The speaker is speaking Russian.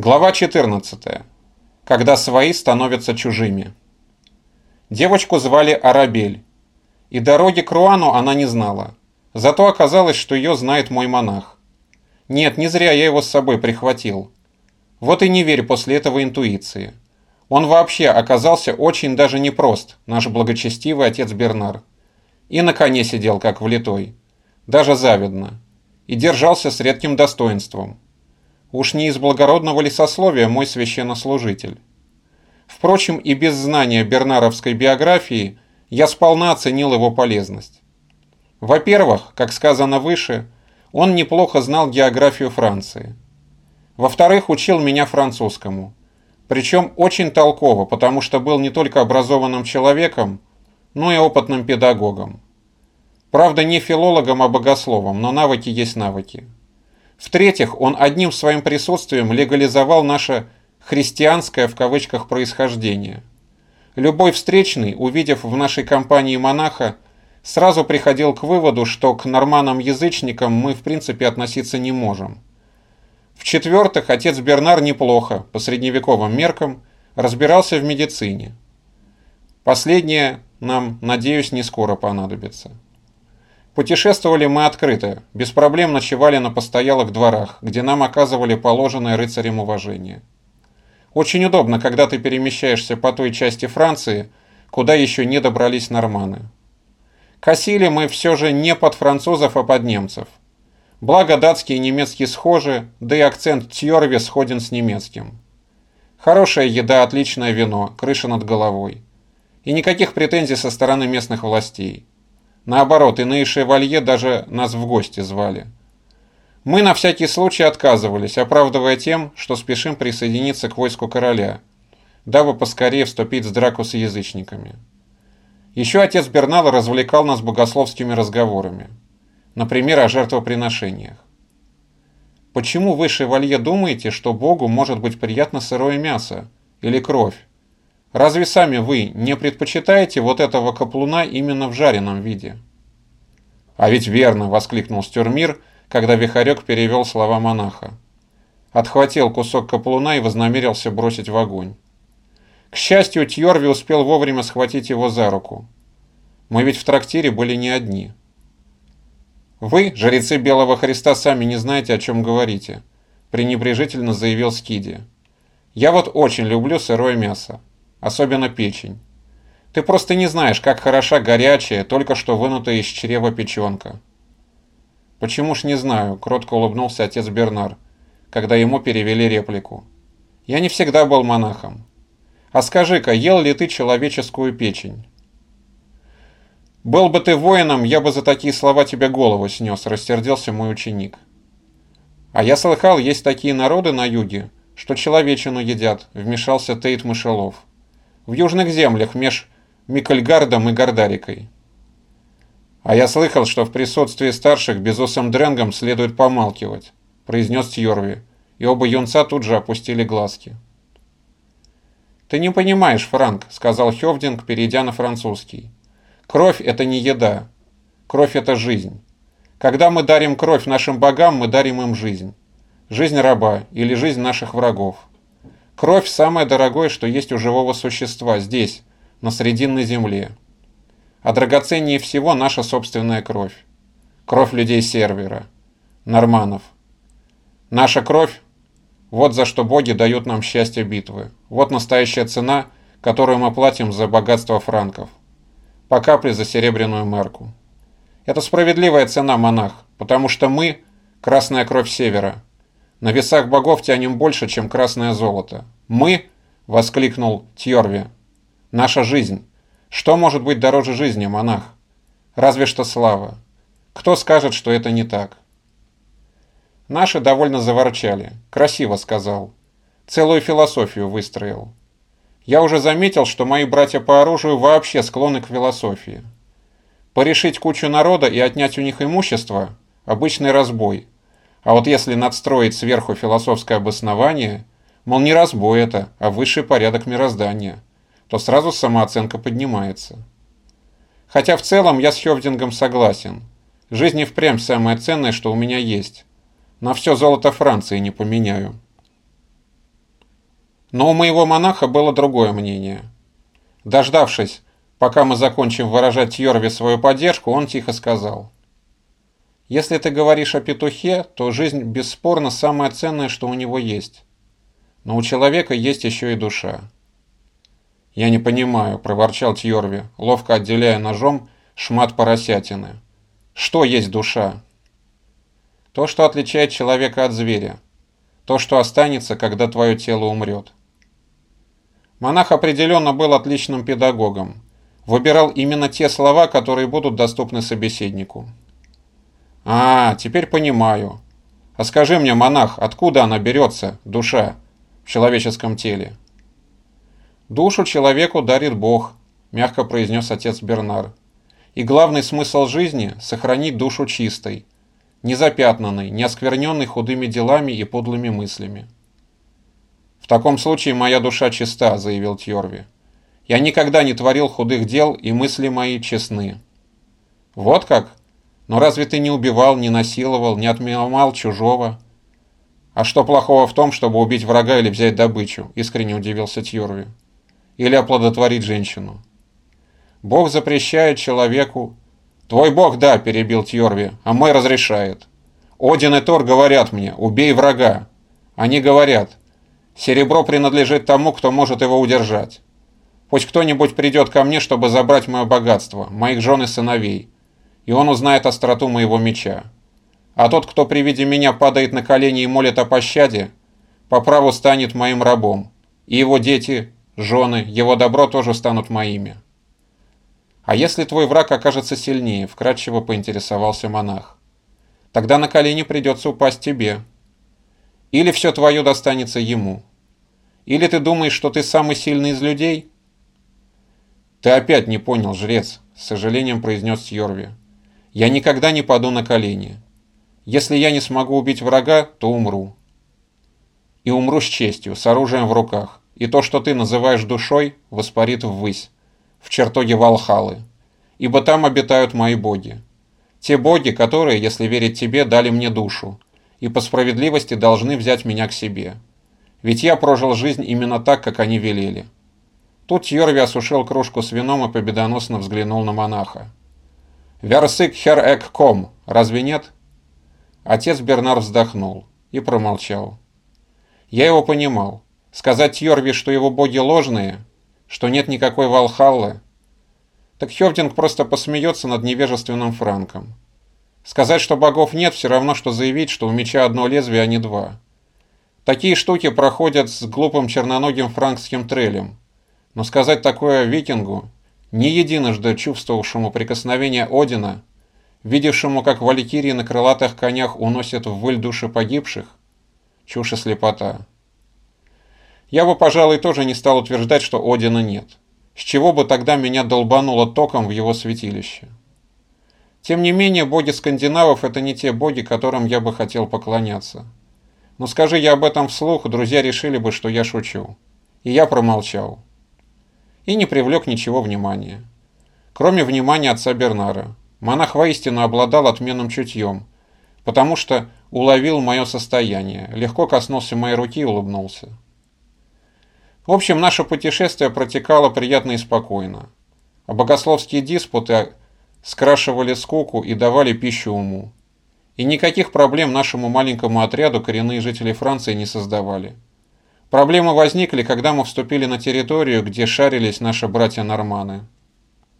Глава 14. Когда свои становятся чужими. Девочку звали Арабель. И дороги к Руану она не знала. Зато оказалось, что ее знает мой монах. Нет, не зря я его с собой прихватил. Вот и не верь после этого интуиции. Он вообще оказался очень даже непрост, наш благочестивый отец Бернар. И на коне сидел, как влитой. Даже завидно. И держался с редким достоинством Уж не из благородного ли сословия мой священнослужитель. Впрочем, и без знания бернаровской биографии я сполна оценил его полезность. Во-первых, как сказано выше, он неплохо знал географию Франции. Во-вторых, учил меня французскому. Причем очень толково, потому что был не только образованным человеком, но и опытным педагогом. Правда, не филологом, а богословом, но навыки есть навыки. В-третьих, он одним своим присутствием легализовал наше «христианское» в кавычках происхождение. Любой встречный, увидев в нашей компании монаха, сразу приходил к выводу, что к норманам-язычникам мы в принципе относиться не можем. В-четвертых, отец Бернар неплохо, по средневековым меркам, разбирался в медицине. Последнее нам, надеюсь, не скоро понадобится. Путешествовали мы открыто, без проблем ночевали на постоялых дворах, где нам оказывали положенное рыцарем уважение. Очень удобно, когда ты перемещаешься по той части Франции, куда еще не добрались норманы. Косили мы все же не под французов, а под немцев. Благо датский и немецкий схожи, да и акцент Тьорви сходен с немецким. Хорошая еда, отличное вино, крыша над головой. И никаких претензий со стороны местных властей. Наоборот, иные шевалье даже нас в гости звали. Мы на всякий случай отказывались, оправдывая тем, что спешим присоединиться к войску короля, дабы поскорее вступить в драку с язычниками. Еще отец Бернал развлекал нас богословскими разговорами. Например, о жертвоприношениях. Почему вы, шевалье, думаете, что Богу может быть приятно сырое мясо или кровь? Разве сами вы не предпочитаете вот этого каплуна именно в жареном виде? А ведь верно, воскликнул Стюрмир, когда Вихарек перевел слова монаха. Отхватил кусок каплуна и вознамерился бросить в огонь. К счастью, Тьорви успел вовремя схватить его за руку. Мы ведь в трактире были не одни. Вы, жрецы Белого Христа, сами не знаете, о чем говорите, пренебрежительно заявил Скиди. Я вот очень люблю сырое мясо особенно печень. Ты просто не знаешь, как хороша горячая, только что вынутая из чрева печенка. Почему ж не знаю, кротко улыбнулся отец Бернар, когда ему перевели реплику. Я не всегда был монахом. А скажи-ка, ел ли ты человеческую печень? Был бы ты воином, я бы за такие слова тебе голову снес, рассердился мой ученик. А я слыхал, есть такие народы на юге, что человечину едят, вмешался Тейт Мышелов в южных землях меж Микольгардом и Гордарикой. А я слыхал, что в присутствии старших безусым дренгом следует помалкивать, произнес Тьорви, и оба юнца тут же опустили глазки. «Ты не понимаешь, Франк», — сказал Хевдинг, перейдя на французский. «Кровь — это не еда. Кровь — это жизнь. Когда мы дарим кровь нашим богам, мы дарим им жизнь. Жизнь раба или жизнь наших врагов. Кровь – самое дорогое, что есть у живого существа здесь, на Срединной земле. А драгоценнее всего наша собственная кровь. Кровь людей сервера, норманов. Наша кровь – вот за что боги дают нам счастье битвы. Вот настоящая цена, которую мы платим за богатство франков. По капле за серебряную мерку. Это справедливая цена, монах, потому что мы – красная кровь севера – на весах богов тянем больше, чем красное золото. Мы, воскликнул Тьорви, наша жизнь. Что может быть дороже жизни, монах? Разве что слава. Кто скажет, что это не так? Наши довольно заворчали. Красиво сказал. Целую философию выстроил. Я уже заметил, что мои братья по оружию вообще склонны к философии. Порешить кучу народа и отнять у них имущество – обычный разбой – а вот если надстроить сверху философское обоснование, мол, не разбой это, а высший порядок мироздания, то сразу самооценка поднимается. Хотя в целом я с Хевдингом согласен. Жизнь и впрямь самое ценное, что у меня есть. На все золото Франции не поменяю. Но у моего монаха было другое мнение. Дождавшись, пока мы закончим выражать Йорве свою поддержку, он тихо сказал. «Если ты говоришь о петухе, то жизнь бесспорно самое ценное, что у него есть. Но у человека есть еще и душа». «Я не понимаю», – проворчал Тьорви, ловко отделяя ножом шмат поросятины. «Что есть душа?» «То, что отличает человека от зверя. То, что останется, когда твое тело умрет». Монах определенно был отличным педагогом. Выбирал именно те слова, которые будут доступны собеседнику. «А, теперь понимаю. А скажи мне, монах, откуда она берется, душа, в человеческом теле?» «Душу человеку дарит Бог», – мягко произнес отец Бернар. «И главный смысл жизни – сохранить душу чистой, незапятнанной, не оскверненной худыми делами и подлыми мыслями». «В таком случае моя душа чиста», — заявил Тьорви. «Я никогда не творил худых дел, и мысли мои честны». «Вот как? Но разве ты не убивал, не насиловал, не отмывал чужого?» «А что плохого в том, чтобы убить врага или взять добычу?» — искренне удивился Тьорви. «Или оплодотворить женщину?» «Бог запрещает человеку...» «Твой бог, да», — перебил Тьорви, — «а мой разрешает. Один и Тор говорят мне, убей врага. Они говорят, Серебро принадлежит тому, кто может его удержать. Пусть кто-нибудь придет ко мне, чтобы забрать мое богатство, моих жен и сыновей, и он узнает остроту моего меча. А тот, кто при виде меня падает на колени и молит о пощаде, по праву станет моим рабом, и его дети, жены, его добро тоже станут моими. А если твой враг окажется сильнее, вкратчиво поинтересовался монах, тогда на колени придется упасть тебе. Или все твое достанется ему. Или ты думаешь, что ты самый сильный из людей?» «Ты опять не понял, жрец», — с сожалением произнес Йорви. «Я никогда не паду на колени. Если я не смогу убить врага, то умру. И умру с честью, с оружием в руках, и то, что ты называешь душой, воспарит ввысь, в чертоге Валхалы, ибо там обитают мои боги. Те боги, которые, если верить тебе, дали мне душу, и по справедливости должны взять меня к себе. Ведь я прожил жизнь именно так, как они велели. Тут Йорви осушил кружку с вином и победоносно взглянул на монаха. «Версык хер ком, разве нет?» Отец Бернар вздохнул и промолчал. Я его понимал. Сказать Йорви, что его боги ложные, что нет никакой Валхаллы, так Хевдинг просто посмеется над невежественным Франком. Сказать, что богов нет, все равно, что заявить, что у меча одно лезвие, а не два. Такие штуки проходят с глупым черноногим франкским трелем. Но сказать такое викингу, не единожды чувствовавшему прикосновение Одина, видевшему, как валькирии на крылатых конях уносят в выль души погибших, чушь и слепота. Я бы, пожалуй, тоже не стал утверждать, что Одина нет. С чего бы тогда меня долбануло током в его святилище? Тем не менее, боги скандинавов – это не те боги, которым я бы хотел поклоняться. Но скажи я об этом вслух, друзья решили бы, что я шучу. И я промолчал. И не привлек ничего внимания. Кроме внимания отца Бернара. Монах воистину обладал отменным чутьем, потому что уловил мое состояние, легко коснулся моей руки и улыбнулся. В общем, наше путешествие протекало приятно и спокойно. А богословские диспуты скрашивали скуку и давали пищу уму. И никаких проблем нашему маленькому отряду коренные жители Франции не создавали. Проблемы возникли, когда мы вступили на территорию, где шарились наши братья-норманы –